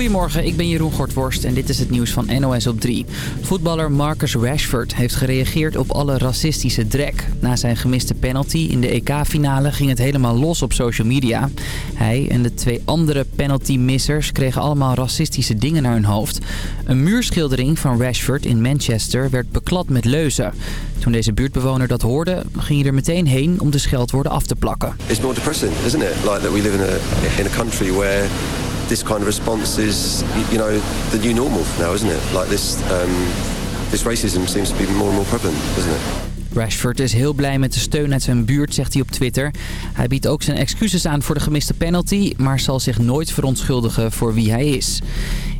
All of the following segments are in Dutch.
Goedemorgen, ik ben Jeroen Gortworst en dit is het nieuws van NOS op 3. Voetballer Marcus Rashford heeft gereageerd op alle racistische drek. Na zijn gemiste penalty in de EK-finale ging het helemaal los op social media. Hij en de twee andere penalty-missers kregen allemaal racistische dingen naar hun hoofd. Een muurschildering van Rashford in Manchester werd beklad met leuzen. Toen deze buurtbewoner dat hoorde, ging hij er meteen heen om de scheldwoorden af te plakken. It's more depressing, isn't it? Like that we live in a in a country where this kind of response is, you know, the new normal now, isn't it? Like this, um, this racism seems to be more and more prevalent, doesn't it? Rashford is heel blij met de steun uit zijn buurt, zegt hij op Twitter. Hij biedt ook zijn excuses aan voor de gemiste penalty... maar zal zich nooit verontschuldigen voor wie hij is.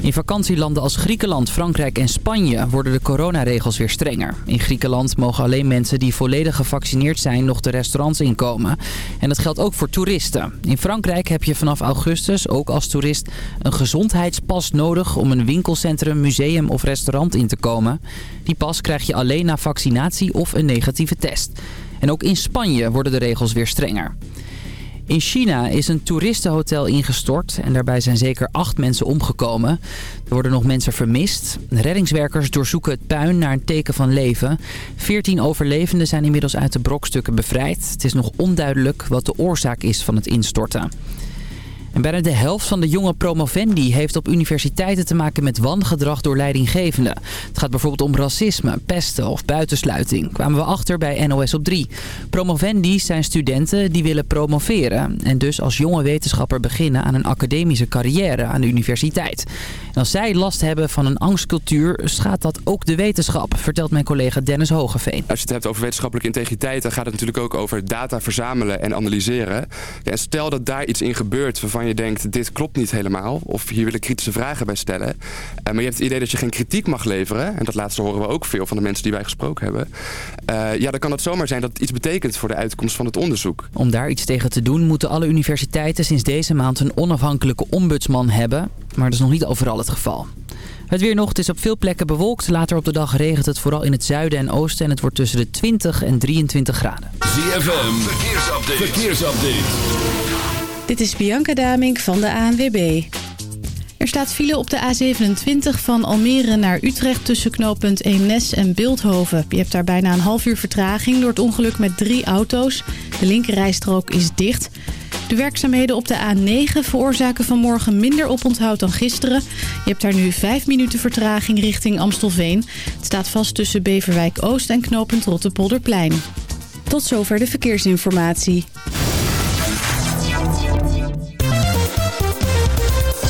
In vakantielanden als Griekenland, Frankrijk en Spanje worden de coronaregels weer strenger. In Griekenland mogen alleen mensen die volledig gevaccineerd zijn nog de restaurants inkomen. En dat geldt ook voor toeristen. In Frankrijk heb je vanaf augustus ook als toerist een gezondheidspas nodig om een winkelcentrum, museum of restaurant in te komen. Die pas krijg je alleen na vaccinatie of een negatieve test. En ook in Spanje worden de regels weer strenger. In China is een toeristenhotel ingestort en daarbij zijn zeker acht mensen omgekomen. Er worden nog mensen vermist. Reddingswerkers doorzoeken het puin naar een teken van leven. Veertien overlevenden zijn inmiddels uit de brokstukken bevrijd. Het is nog onduidelijk wat de oorzaak is van het instorten. En bijna de helft van de jonge promovendi heeft op universiteiten te maken met wangedrag door leidinggevenden. Het gaat bijvoorbeeld om racisme, pesten of buitensluiting. Kwamen we achter bij NOS op 3. Promovendi's zijn studenten die willen promoveren. En dus als jonge wetenschapper beginnen aan een academische carrière aan de universiteit. En als zij last hebben van een angstcultuur, schaadt dat ook de wetenschap, vertelt mijn collega Dennis Hogeveen. Als je het hebt over wetenschappelijke integriteit, dan gaat het natuurlijk ook over data verzamelen en analyseren. En stel dat daar iets in gebeurt waarvan je denkt, dit klopt niet helemaal, of hier wil ik kritische vragen bij stellen. Eh, maar je hebt het idee dat je geen kritiek mag leveren, en dat laatste horen we ook veel van de mensen die wij gesproken hebben. Uh, ja, dan kan het zomaar zijn dat het iets betekent voor de uitkomst van het onderzoek. Om daar iets tegen te doen moeten alle universiteiten sinds deze maand een onafhankelijke ombudsman hebben. Maar dat is nog niet overal het geval. Het weer nog, het is op veel plekken bewolkt. Later op de dag regent het vooral in het zuiden en oosten. En het wordt tussen de 20 en 23 graden. ZFM, verkeersupdate. verkeersupdate. Dit is Bianca Damink van de ANWB. Er staat file op de A27 van Almere naar Utrecht tussen knooppunt Eemnes en Beeldhoven. Je hebt daar bijna een half uur vertraging door het ongeluk met drie auto's. De linkerrijstrook is dicht. De werkzaamheden op de A9 veroorzaken vanmorgen minder oponthoud dan gisteren. Je hebt daar nu vijf minuten vertraging richting Amstelveen. Het staat vast tussen Beverwijk Oost en knooppunt Rottepolderplein. Tot zover de verkeersinformatie.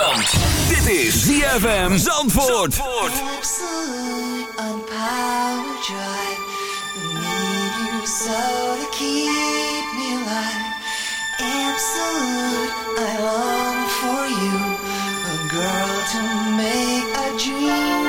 Zandvoort. Dit is ZFM Zandvoort. Zandvoort. Drive, need you so to keep me alive. Absolute, I long for you, a girl to make a dream.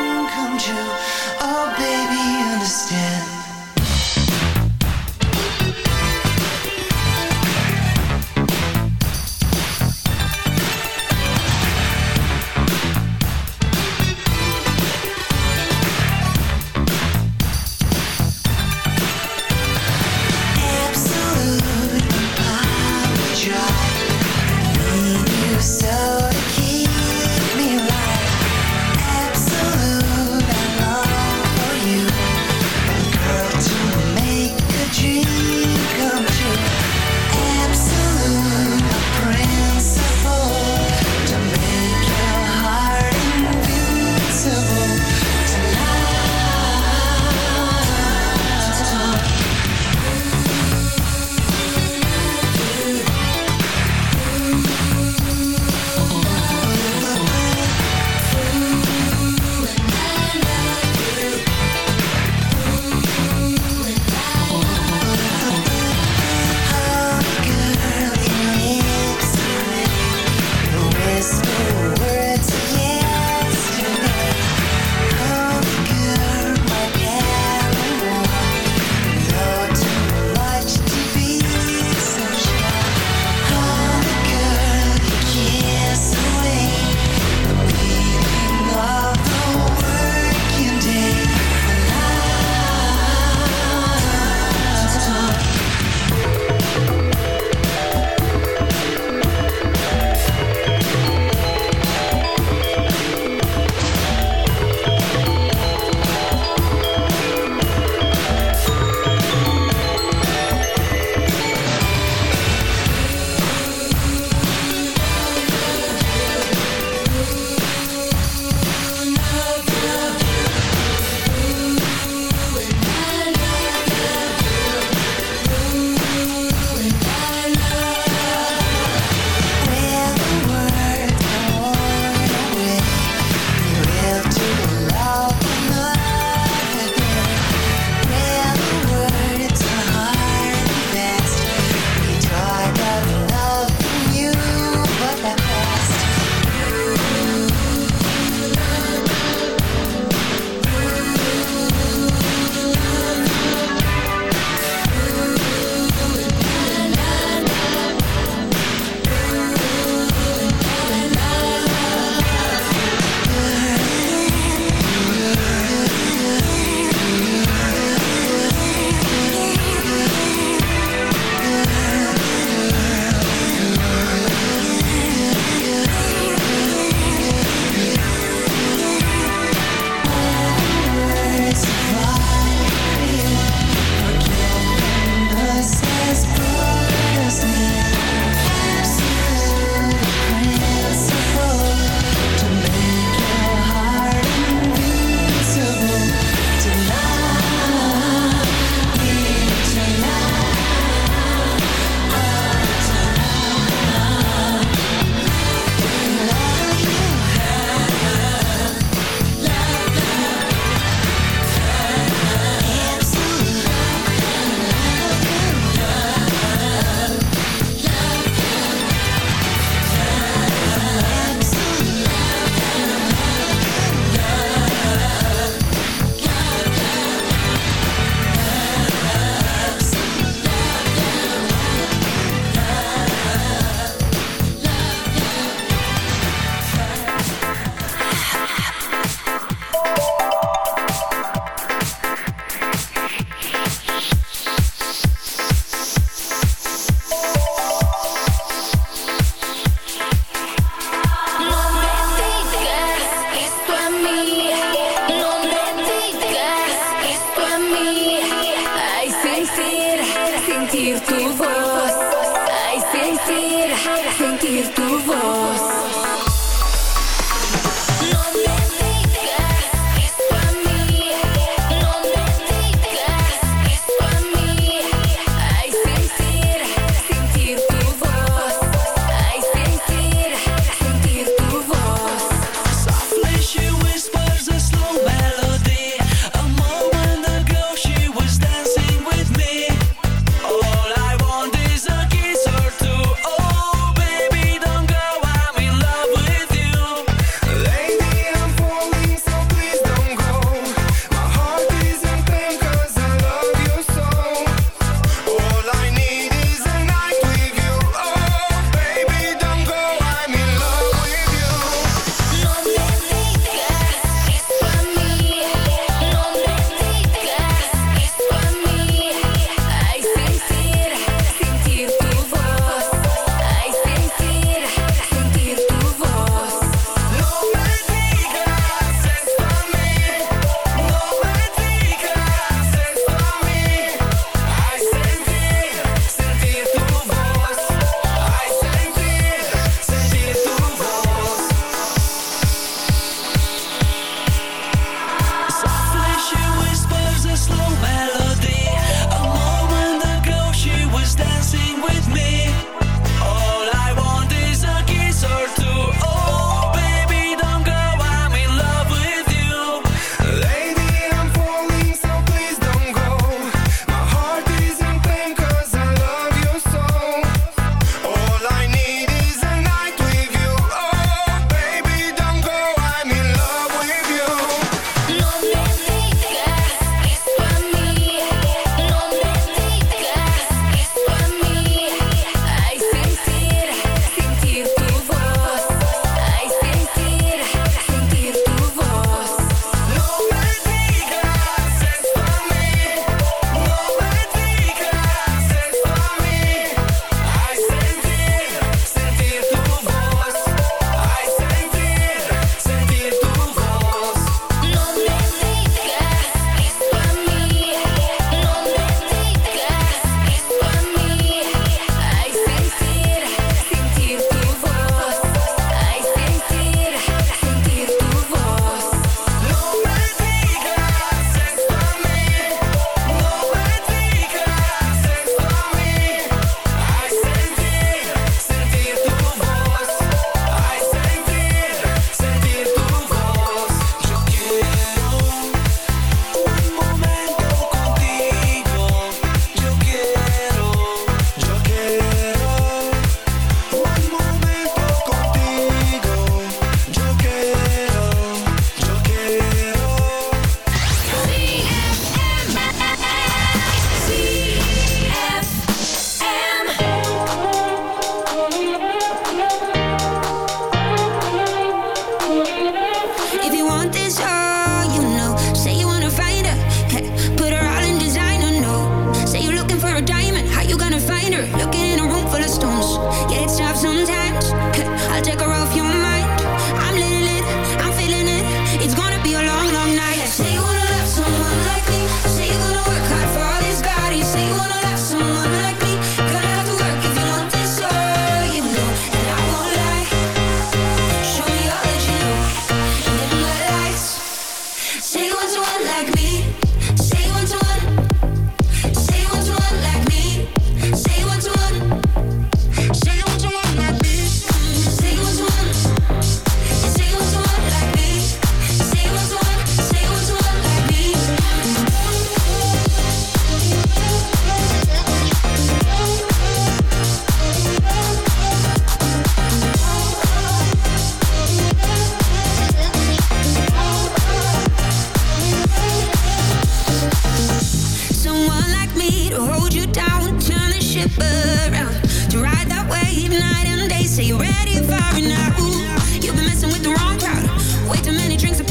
Drinks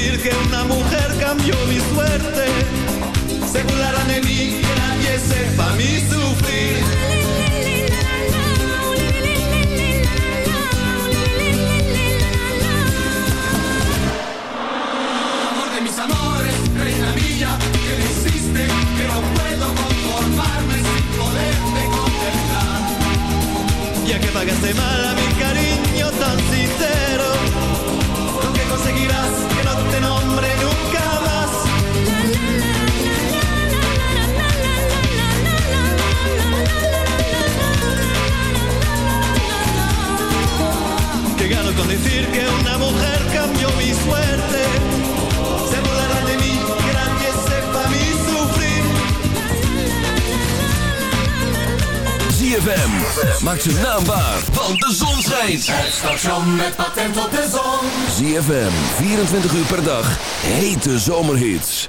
decir que una mujer cambió mi suerte. Se burlarán de mí, que nadie sepa mi sufrir. Amor de mis amores, reina mía, que me hiciste que no puedo conformarme sin poderte contemplar. Ya que pagaste mal a mi cariño tan sincero, Gano con decir que una mujer cambió mi suerte. Se burlarán de mí, que nadie sepa mi sufrir. ZFM. Maak zijn naam waar, want de zon schijnt. Het station met patent op de zon. ZFM, 24 uur per dag. Hete zomerhits.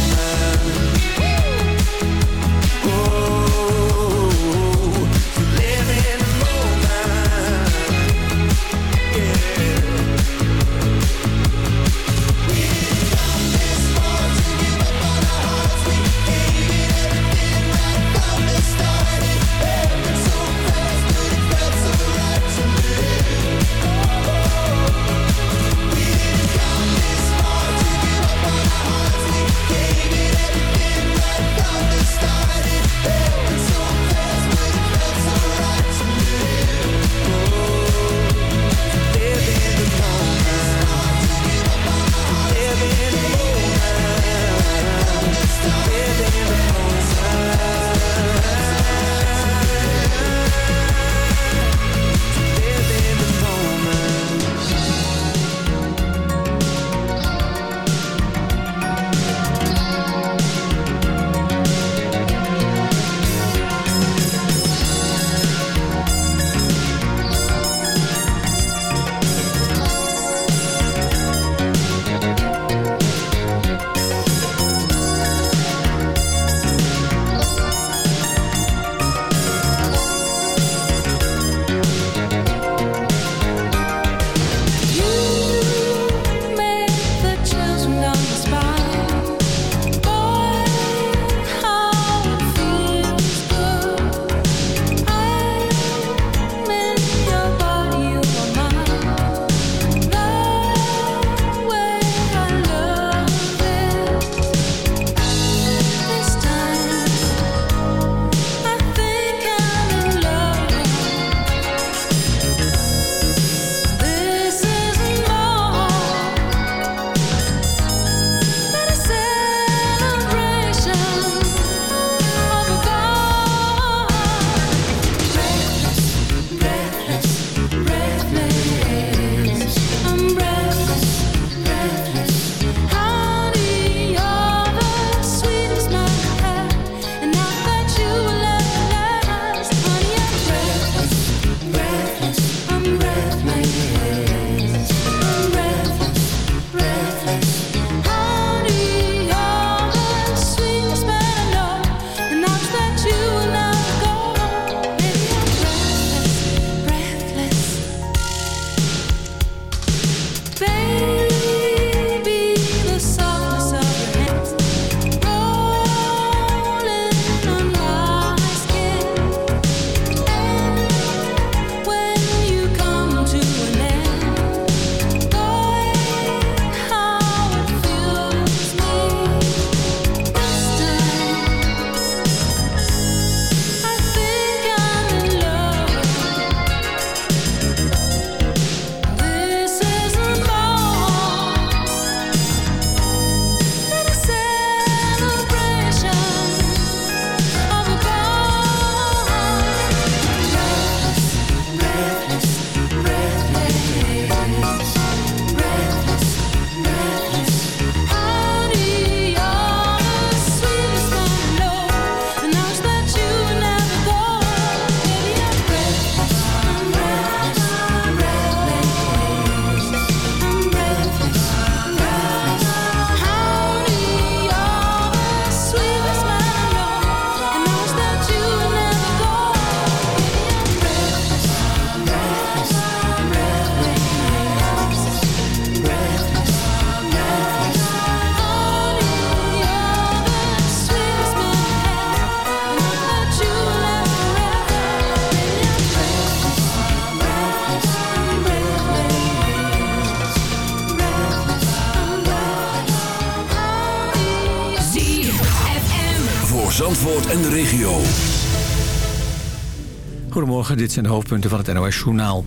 Goedemorgen, dit zijn de hoofdpunten van het NOS-journaal.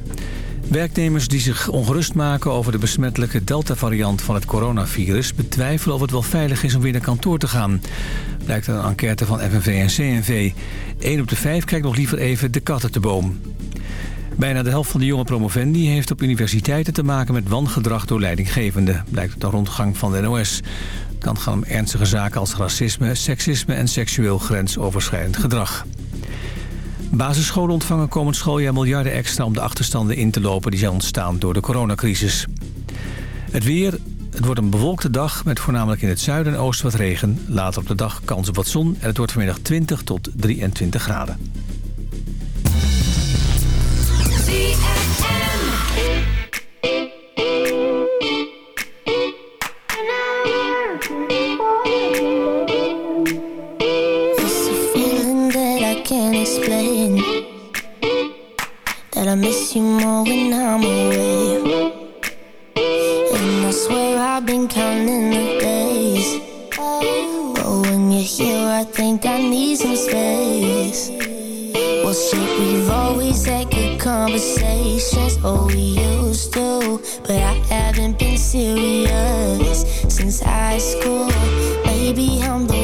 Werknemers die zich ongerust maken over de besmettelijke Delta-variant van het coronavirus... betwijfelen of het wel veilig is om weer naar kantoor te gaan. Blijkt uit een enquête van FNV en CNV. 1 op de 5 kijkt nog liever even de kat uit de boom. Bijna de helft van de jonge promovendi heeft op universiteiten te maken met wangedrag door leidinggevenden. Blijkt uit een rondgang van de NOS. Het kan gaan om ernstige zaken als racisme, seksisme en seksueel grensoverschrijdend gedrag. Basisscholen ontvangen komend schooljaar miljarden extra om de achterstanden in te lopen die zijn ontstaan door de coronacrisis. Het weer, het wordt een bewolkte dag met voornamelijk in het zuiden en oosten wat regen. Later op de dag kans op wat zon en het wordt vanmiddag 20 tot 23 graden. You're here, I think I need some space. Well, shit, we've always had good conversations. Oh, we used to. But I haven't been serious since high school. Maybe I'm the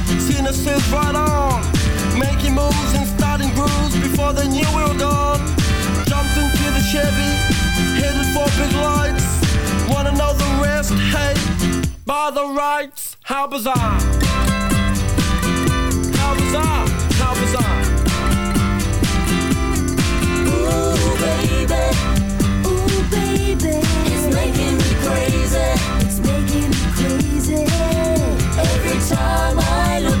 Says right on. Making moves and starting grooves before they knew we were gone. Jumped into the Chevy, headed for big lights. Wanna know the rest? Hey, by the rights, how bizarre! How bizarre! How bizarre! Ooh, baby. Ooh, baby. It's making me crazy. It's making me crazy. Every time I look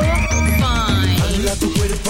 Dala tu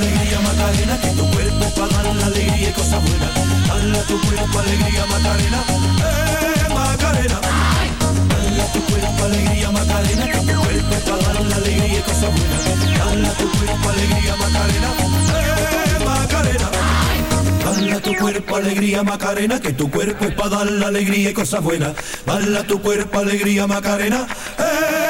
Alegría, Macarena, que tu cuerpo para dar la alegría y cosas buenas. Bala tu cuerpo, alegría, Macarena, eh, Macarena. Bala tu cuerpo, alegría, Macarena, que tu cuerpo para dar la alegría y cosas buenas. Bala tu cuerpo, alegría, Macarena, eh, Macarena. Bala tu cuerpo, alegría, Macarena, que tu cuerpo es para dar la alegría y cosas buenas. Bala tu cuerpo, alegría, Macarena, eh,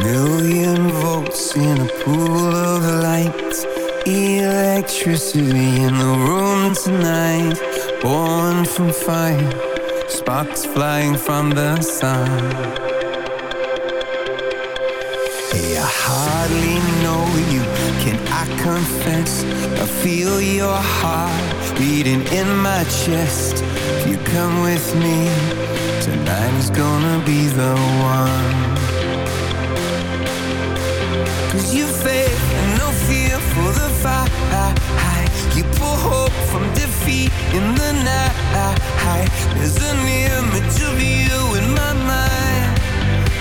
Million volts in a pool of light. Electricity in the room tonight. Born from fire, sparks flying from the sun. I hardly know you, can I confess? I feel your heart beating in my chest. You come with me, tonight is gonna be the one. Cause you faith and no fear for the fight. You pull hope from defeat in the night. There's an image of you in my mind.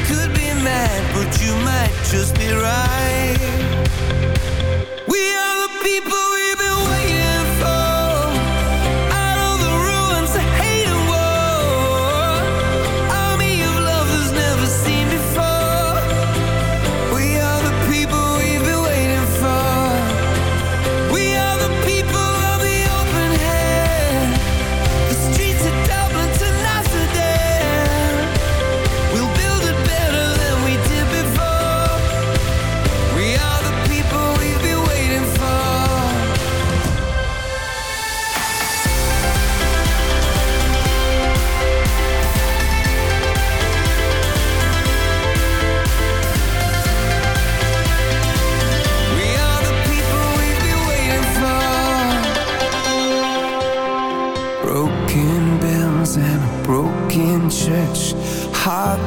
Could be mad, but you might just be right.